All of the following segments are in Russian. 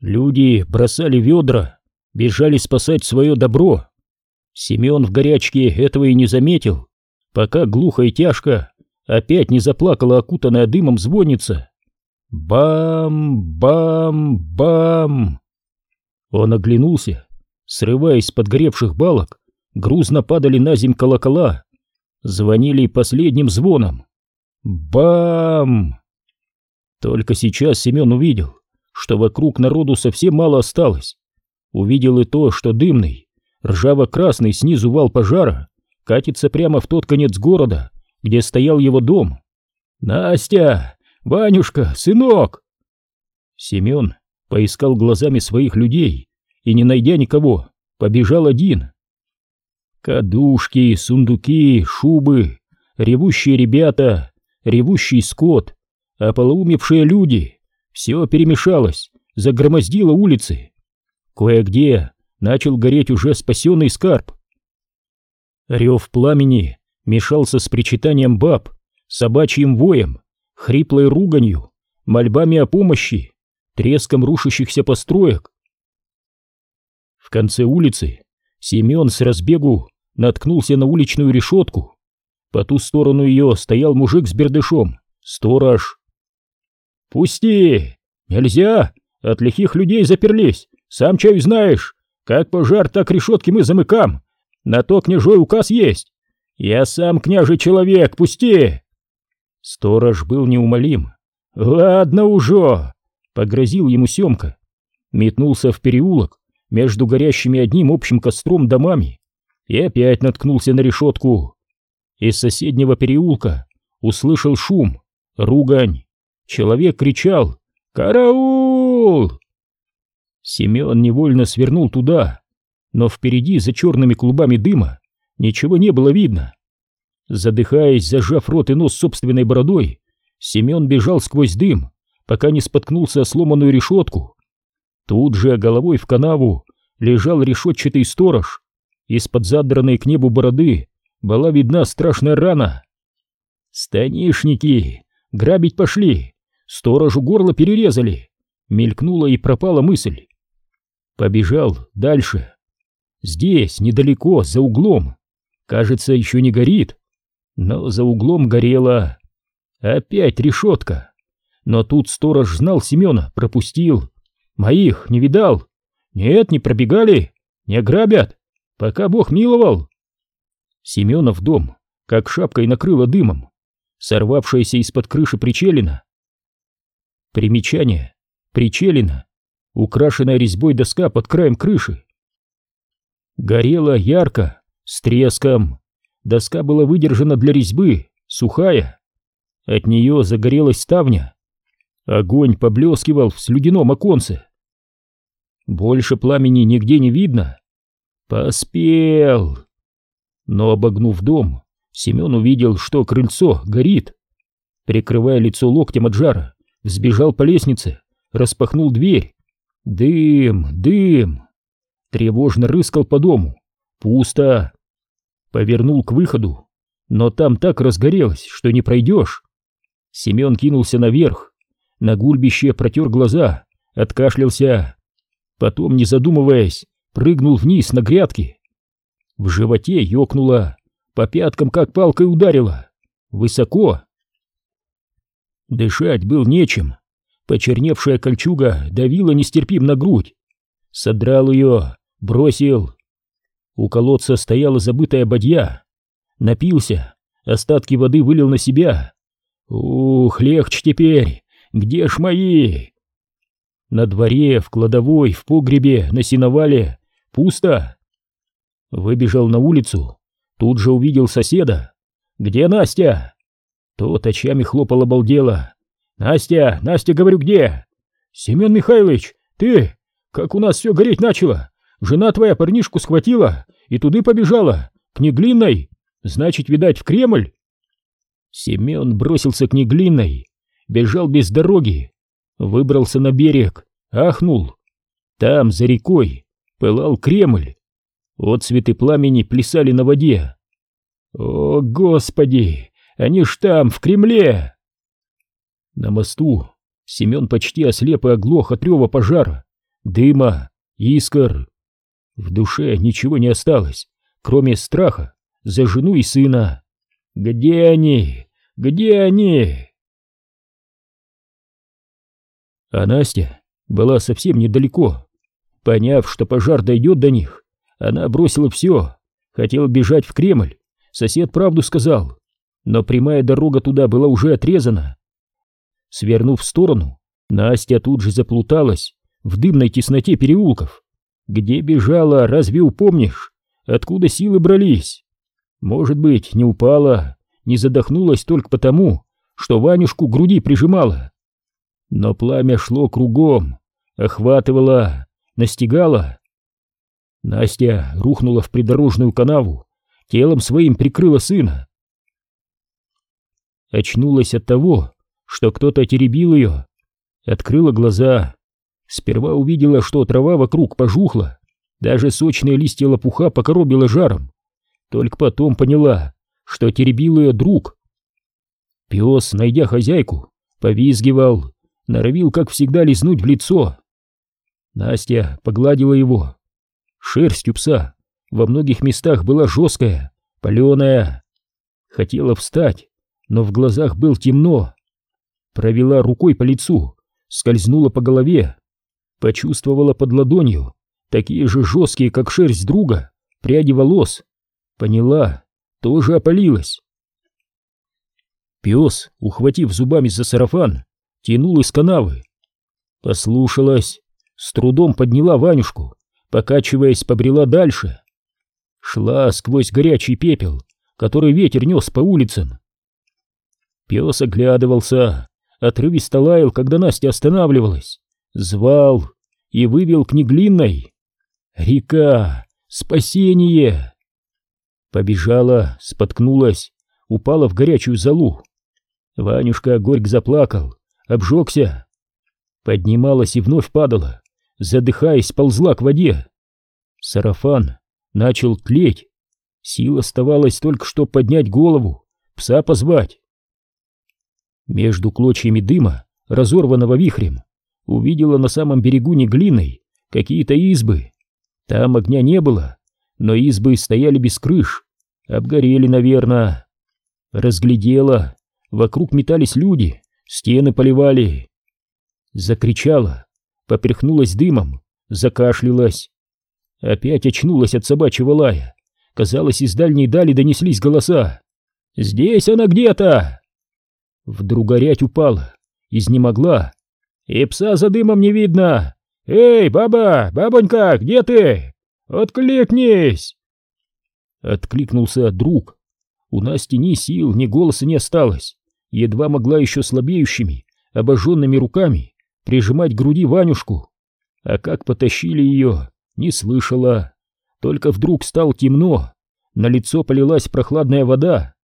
Люди бросали ведра, бежали спасать свое добро. Семен в горячке этого и не заметил, пока глухо и тяжко опять не заплакала окутанная дымом звонница. Бам-бам-бам! Он оглянулся, срываясь с подгоревших балок, грузно падали на земь колокола, звонили последним звоном. Бам! Только сейчас Семен увидел, что вокруг народу совсем мало осталось. Увидел и то, что дымный, ржаво-красный снизу вал пожара катится прямо в тот конец города, где стоял его дом. «Настя! Ванюшка! Сынок!» Семен поискал глазами своих людей и, не найдя никого, побежал один. Кадушки, сундуки, шубы, ревущие ребята, ревущий скот, ополоумевшие люди — все перемешалось, загромоздило улицы. Кое-где начал гореть уже спасенный скарб. Рев пламени мешался с причитанием баб, собачьим воем, хриплой руганью, мольбами о помощи, треском рушащихся построек. В конце улицы Семен с разбегу наткнулся на уличную решетку. По ту сторону ее стоял мужик с бердышом, сторож. «Пусти! Нельзя! От лихих людей заперлись! Сам чай знаешь! Как пожар, так решетки мы замыкам! На то княжой указ есть! Я сам княжий человек, пусти!» Сторож был неумолим. «Ладно уже!» — погрозил ему Семка. Метнулся в переулок между горящими одним общим костром домами и опять наткнулся на решетку. Из соседнего переулка услышал шум, ругань. Человек кричал «Караул!». Семен невольно свернул туда, но впереди, за черными клубами дыма, ничего не было видно. Задыхаясь, зажав рот и нос собственной бородой, Семен бежал сквозь дым, пока не споткнулся о сломанную решетку. Тут же головой в канаву лежал решетчатый сторож. Из-под задранной к небу бороды была видна страшная рана. «Станишники! Грабить пошли! Сторожу горло перерезали!» Мелькнула и пропала мысль. Побежал дальше. Здесь, недалеко, за углом. Кажется, еще не горит. Но за углом горело. Опять решетка. Но тут сторож знал Семена, пропустил. Моих не видал. Нет, не пробегали. Не грабят. Пока Бог миловал. Семенов дом, как шапкой накрыло дымом, сорвавшаяся из-под крыши причелина, Примечание. Причелина. Украшенная резьбой доска под краем крыши. Горела ярко, с треском. Доска была выдержана для резьбы, сухая. От нее загорелась ставня. Огонь поблескивал в слюдяном оконце. Больше пламени нигде не видно. Поспел. Но обогнув дом, Семен увидел, что крыльцо горит. Прикрывая лицо локтем от жара, Сбежал по лестнице, распахнул дверь. Дым, дым. Тревожно рыскал по дому. Пусто. Повернул к выходу, но там так разгорелось, что не пройдешь. Семен кинулся наверх, на гульбище протер глаза, откашлялся. Потом, не задумываясь, прыгнул вниз на грядки. В животе ёкнуло, по пяткам как палкой ударило. Высоко, Дышать был нечем. Почерневшая кольчуга давила нестерпим на грудь. Содрал ее, бросил. У колодца стояла забытая бадья. Напился, остатки воды вылил на себя. Ух, легче теперь. Где ж мои? На дворе, в кладовой, в погребе, на сеновале. Пусто. Выбежал на улицу. Тут же увидел соседа. «Где Настя?» Тот очами хлопал обалдело. «Настя! Настя, говорю, где?» «Семен Михайлович, ты? Как у нас все гореть начало? Жена твоя парнишку схватила и туды побежала, к Неглинной. Значит, видать, в Кремль?» Семен бросился к Неглинной, бежал без дороги, выбрался на берег, ахнул. Там, за рекой, пылал Кремль. Отцветы пламени плясали на воде. «О, Господи! Они ж там, в Кремле!» На мосту Семен почти ослеп и оглох от рева пожара, дыма, искр. В душе ничего не осталось, кроме страха за жену и сына. Где они? Где они? А Настя была совсем недалеко. Поняв, что пожар дойдет до них, она бросила все, хотела бежать в Кремль. Сосед правду сказал, но прямая дорога туда была уже отрезана. Свернув в сторону, Настя тут же заплуталась в дымной тесноте переулков. Где бежала, разве упомнишь? Откуда силы брались? Может быть, не упала, не задохнулась только потому, что Ванюшку к груди прижимала. Но пламя шло кругом, охватывало, настигало. Настя рухнула в придорожную канаву, телом своим прикрыла сына. Очнулась от того, что кто-то теребил ее, открыла глаза. Сперва увидела, что трава вокруг пожухла, даже сочные листья лопуха покоробило жаром. Только потом поняла, что теребил ее друг. Пес, найдя хозяйку, повизгивал, норовил, как всегда, лизнуть в лицо. Настя погладила его. Шерсть у пса во многих местах была жесткая, паленая. Хотела встать, но в глазах был темно. Провела рукой по лицу, скользнула по голове, почувствовала под ладонью такие же жесткие, как шерсть друга, пряди волос. Поняла, тоже опалилась. Пес, ухватив зубами за сарафан, тянул из канавы. Послушалась, с трудом подняла Ванюшку, покачиваясь, побрела дальше. Шла сквозь горячий пепел, который ветер нес по улицам. Пес оглядывался, отрывисто лаял, когда Настя останавливалась, звал и вывел к Неглинной. «Река! Спасение!» Побежала, споткнулась, упала в горячую залу. Ванюшка горько заплакал, обжегся. Поднималась и вновь падала, задыхаясь, ползла к воде. Сарафан начал тлеть. Сил оставалось только что поднять голову, пса позвать. Между клочьями дыма, разорванного вихрем, увидела на самом берегу не глиной какие-то избы. Там огня не было, но избы стояли без крыш, обгорели, наверное. Разглядела, вокруг метались люди, стены поливали. Закричала, поперхнулась дымом, закашлялась. Опять очнулась от собачьего лая. Казалось, из дальней дали донеслись голоса. «Здесь она где-то!» Вдруг горять упала, изнемогла. «И пса за дымом не видно! Эй, баба, бабонька, где ты? Откликнись!» Откликнулся друг. У Насти ни сил, ни голоса не осталось. Едва могла еще слабеющими, обожженными руками прижимать к груди Ванюшку. А как потащили ее, не слышала. Только вдруг стало темно, на лицо полилась прохладная вода.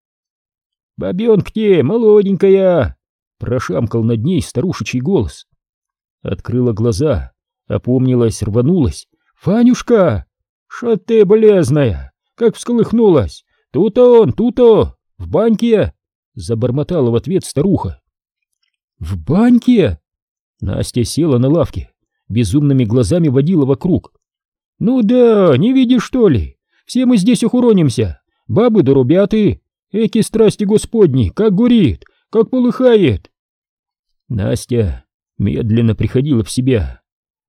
«Бабенка молоденькая!» — прошамкал над ней старушечий голос. Открыла глаза, опомнилась, рванулась. «Фанюшка! Шо ты болезная? Как всколыхнулась! Тут-то он, тут-то! В баньке!» Забормотала в ответ старуха. «В баньке?» Настя села на лавке, безумными глазами водила вокруг. «Ну да, не видишь, что ли? Все мы здесь ухуронимся. Бабы да рубяты. Эки страсти господни, как горит, как полыхает!» Настя медленно приходила в себя,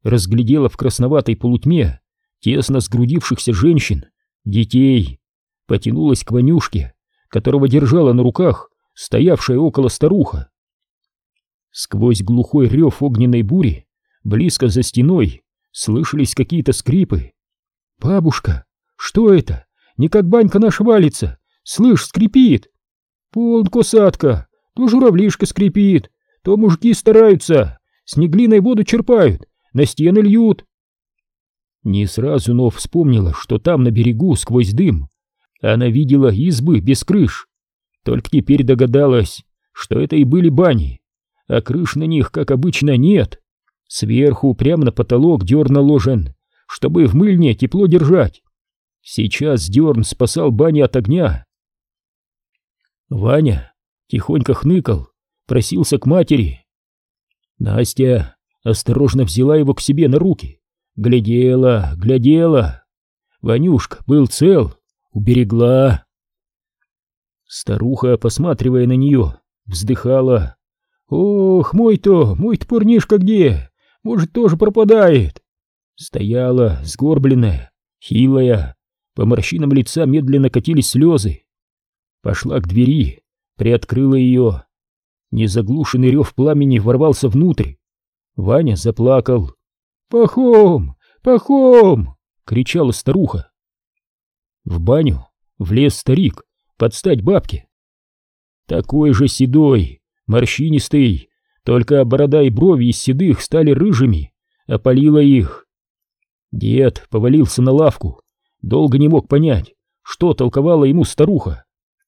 разглядела в красноватой полутьме тесно сгрудившихся женщин, детей, потянулась к Ванюшке, которого держала на руках стоявшая около старуха. Сквозь глухой рев огненной бури, близко за стеной, слышались какие-то скрипы. «Бабушка, что это? Не как банька наша валится! Слышь, скрипит!» «Полн косатка, то журавлишка скрипит, то мужики стараются, с воду черпают, на стены льют!» Не сразу, но вспомнила, что там на берегу, сквозь дым, она видела избы без крыш. Только теперь догадалась, что это и были бани а крыш на них, как обычно, нет. Сверху прямо на потолок дерн наложен, чтобы в мыльне тепло держать. Сейчас дерн спасал бани от огня. Ваня тихонько хныкал, просился к матери. Настя осторожно взяла его к себе на руки. Глядела, глядела. Ванюшка был цел, уберегла. Старуха, посматривая на нее, вздыхала. «Ох, мой-то, мой-то парнишка где? Может, тоже пропадает?» Стояла, сгорбленная, хилая, по морщинам лица медленно катились слезы. Пошла к двери, приоткрыла ее. Незаглушенный рев пламени ворвался внутрь. Ваня заплакал. «Пахом! Пахом!» — кричала старуха. В баню влез старик, под стать бабке. Такой же седой, морщинистый, только борода и брови из седых стали рыжими, опалила их. Дед повалился на лавку, долго не мог понять, что толковала ему старуха.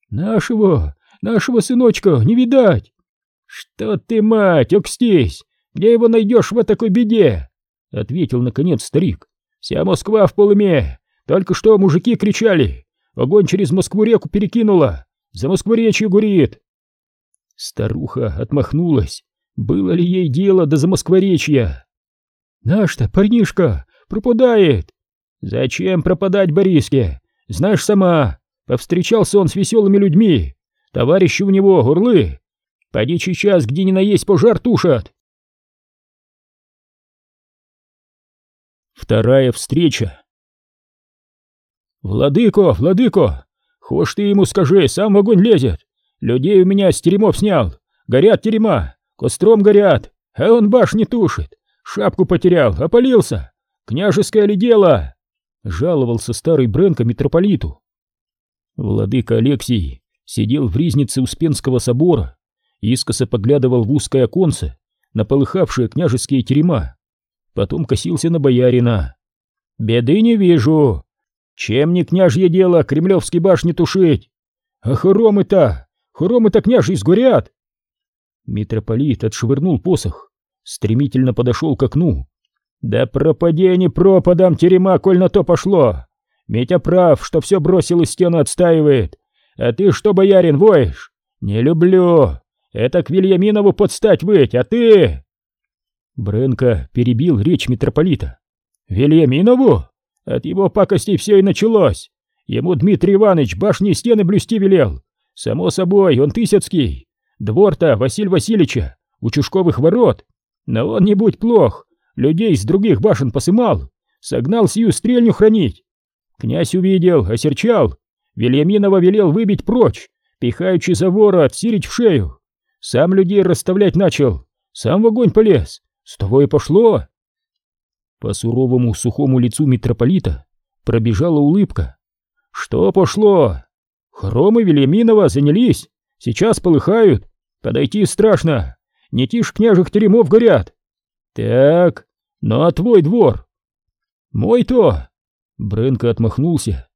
«Нашего, нашего сыночка не видать!» «Что ты, мать, окстись! Где его найдешь в такой беде?» — ответил, наконец, старик. «Вся Москва в полуме! Только что мужики кричали! Огонь через Москву-реку перекинула! За Москворечью гурит!» Старуха отмахнулась. Было ли ей дело до Замоскворечья? «Наш-то парнишка пропадает!» «Зачем пропадать Бориске? Знаешь сама, повстречался он с веселыми людьми. Товарищи у него урлы. Поди сейчас, где ни наесть пожар тушат!» Вторая встреча. «Владыко, владыко! Хошь ты ему скажи, сам огонь лезет! Людей у меня с теремов снял! Горят терема! Костром горят! А он башни тушит! Шапку потерял, опалился! Княжеское ли дело?» Жаловался старый Бренко митрополиту. Владыка Алексий сидел в ризнице Успенского собора, искоса поглядывал в узкое оконце на полыхавшие княжеские терема, потом косился на боярина. «Беды не вижу! Чем не княжье дело кремлевские башни тушить? А хоромы-то, хоромы-то княжьи сгорят!» Митрополит отшвырнул посох, стремительно подошел к окну. «Да пропади не пропадам терема, коль на то пошло! Митя прав, что все бросил и стену отстаивает. А ты что, боярин, воешь? Не люблю! Это к Вильяминову подстать выть, а ты...» Бренко перебил речь митрополита. «Вильяминову? От его пакостей все и началось. Ему Дмитрий Иванович башни и стены блюсти велел. Само собой, он Тысяцкий. Двор-то Василь Васильевича, у Чушковых ворот. Но он не будь плох, людей с других башен посымал, согнал сию стрельню хранить. Князь увидел, осерчал, Вильяминова велел выбить прочь, пихаючи за ворот, сирить в шею. Сам людей расставлять начал, сам в огонь полез, с того и пошло. По суровому сухому лицу митрополита пробежала улыбка. Что пошло? Хромы Вильяминова занялись, сейчас полыхают, подойти страшно, не тишь княжих теремов горят. Так, ну а твой двор? Мой-то? Бренко отмахнулся.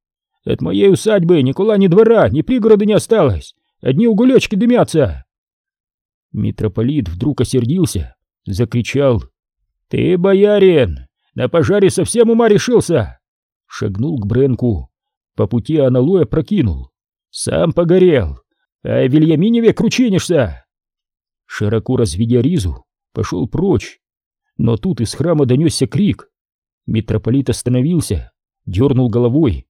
От моей усадьбы ни кула, ни двора, ни пригорода не осталось, одни уголечки дымятся. Митрополит вдруг осердился закричал. «Ты, боярин, на пожаре совсем ума решился!» Шагнул к Бренку, по пути аналоя прокинул. «Сам погорел, а Вильяминеве кручинишься!» Широко разведя ризу, пошел прочь, но тут из храма донесся крик. Митрополит остановился, дернул головой.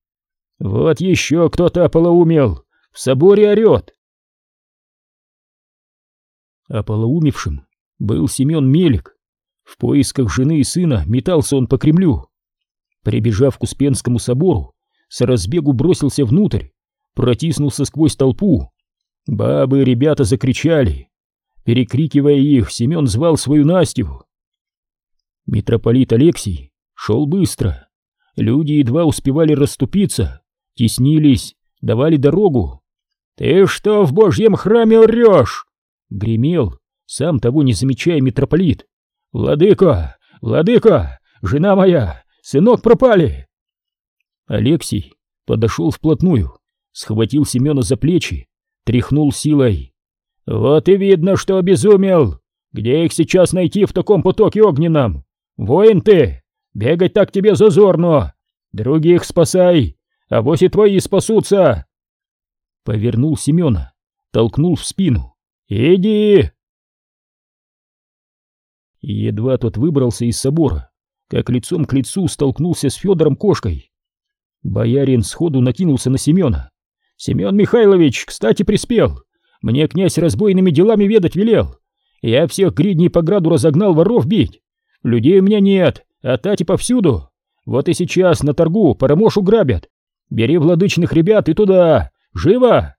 «Вот еще кто-то ополоумел! В соборе орет!» Ополоумевшим был Семен Мелик. В поисках жены и сына метался он по Кремлю. Прибежав к Успенскому собору, с разбегу бросился внутрь, протиснулся сквозь толпу. Бабы и ребята закричали. Перекрикивая их, Семен звал свою Настю. Митрополит Алексий шел быстро. Люди едва успевали расступиться, теснились, давали дорогу. «Ты что в божьем храме орешь?» — гремел, сам того не замечая митрополит. «Владыка! Владыка! Жена моя! Сынок пропали!» Алексей подошел вплотную, схватил Семена за плечи, тряхнул силой. «Вот и видно, что обезумел! Где их сейчас найти в таком потоке огненном? Воин ты! Бегать так тебе зазорно! Других спасай, а вось и твои спасутся!» Повернул Семена, толкнул в спину. «Иди!» Едва тот выбрался из собора, как лицом к лицу столкнулся с Федором Кошкой. Боярин сходу накинулся на Семена. «Семен Михайлович, кстати, приспел. Мне князь разбойными делами ведать велел. Я всех гридней по граду разогнал воров бить. Людей у меня нет, а тати повсюду. Вот и сейчас на торгу парамошу грабят. Бери владычных ребят и туда. Живо!»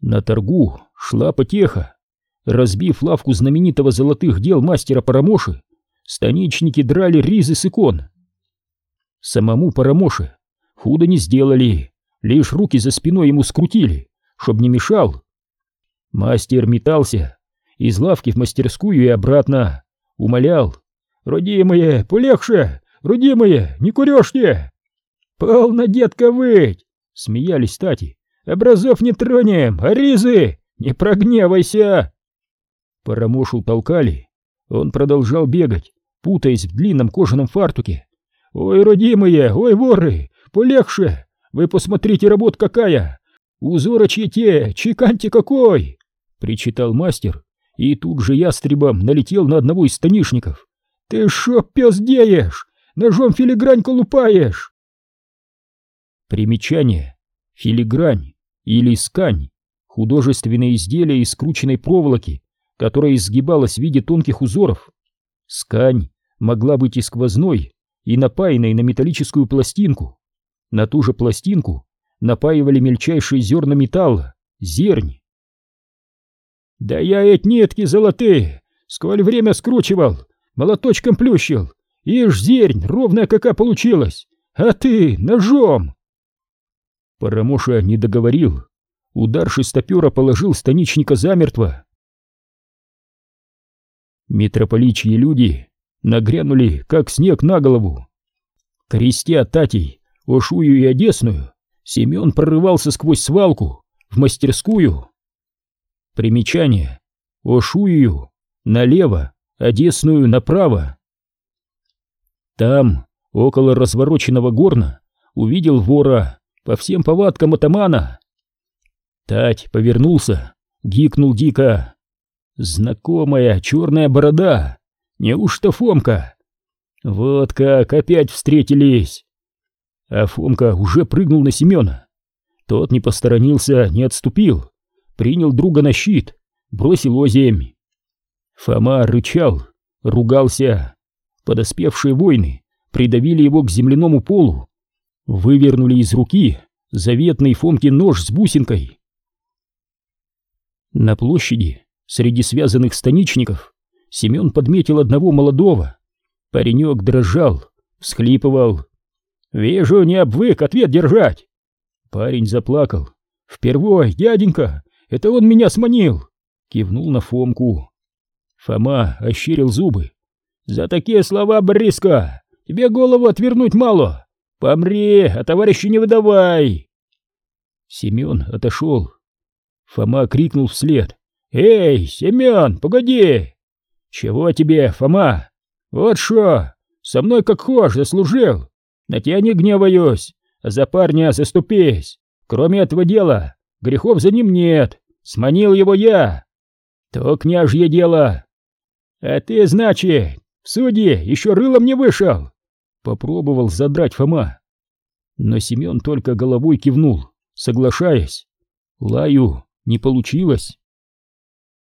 На торгу шла потеха. Разбив лавку знаменитого золотых дел мастера Парамоши, станичники драли ризы с икон. Самому Парамоше худо не сделали, лишь руки за спиной ему скрутили, чтоб не мешал. Мастер метался из лавки в мастерскую и обратно, умолял. «Родимые, полегше! Родимые, не курешьте!» «Полно, детка, выть!» — смеялись тати. «Образов не тронем, а ризы! Не прогневайся!» Парамошу толкали. Он продолжал бегать, путаясь в длинном кожаном фартуке. «Ой, родимые, ой, воры, полегше! Вы посмотрите, работа какая! Узорочье те, чеканьте какой!» Причитал мастер, и тут же ястребом налетел на одного из станишников. «Ты шо, пес, деешь? Ножом филигрань колупаешь!» Примечание. Филигрань или скань. Художественное изделие из скрученной проволоки, которая изгибалась в виде тонких узоров. Скань могла быть и сквозной, и напаянной на металлическую пластинку. На ту же пластинку напаивали мельчайшие зерна металла, зерни. «Да я эти нитки золотые, сколь время скручивал, молоточком плющил, ишь зернь ровная какая получилась, а ты ножом!» Парамоша не договорил. Удар шестопера положил станичника замертво. Митрополичьи люди нагрянули, как снег на голову. Крестя Татей, Ошую и Одесную, Семен прорывался сквозь свалку в мастерскую. Примечание. Ошую налево, Одесную направо. Там, около развороченного горна, увидел вора по всем повадкам атамана. Тать повернулся, гикнул дико. Знакомая черная борода. Неужто Фомка? Вот как, опять встретились. А Фомка уже прыгнул на Семена. Тот не посторонился, не отступил. Принял друга на щит, бросил оземь. Фома рычал, ругался. Подоспевшие воины придавили его к земляному полу, вывернули из руки заветный Фомкин нож с бусинкой. На площади Среди связанных станичников Семен подметил одного молодого. Паренек дрожал, всхлипывал. «Вижу, не обвык ответ держать!» Парень заплакал. «Впервой, дяденька, это он меня сманил!» Кивнул на Фомку. Фома ощерил зубы. «За такие слова, Бриска, тебе голову отвернуть мало! Помри, а товарища не выдавай!» Семен отошел. Фома крикнул вслед. «Эй, Семен, погоди!» «Чего тебе, Фома? Вот шо, со мной как хошь заслужил. На тебя не гневаюсь, а за парня заступись. Кроме этого дела, грехов за ним нет. Сманил его я. То княжье дело. А ты, значит, в суде еще рылом не вышел?» Попробовал задрать Фома. Но Семен только головой кивнул, соглашаясь. Лаю не получилось.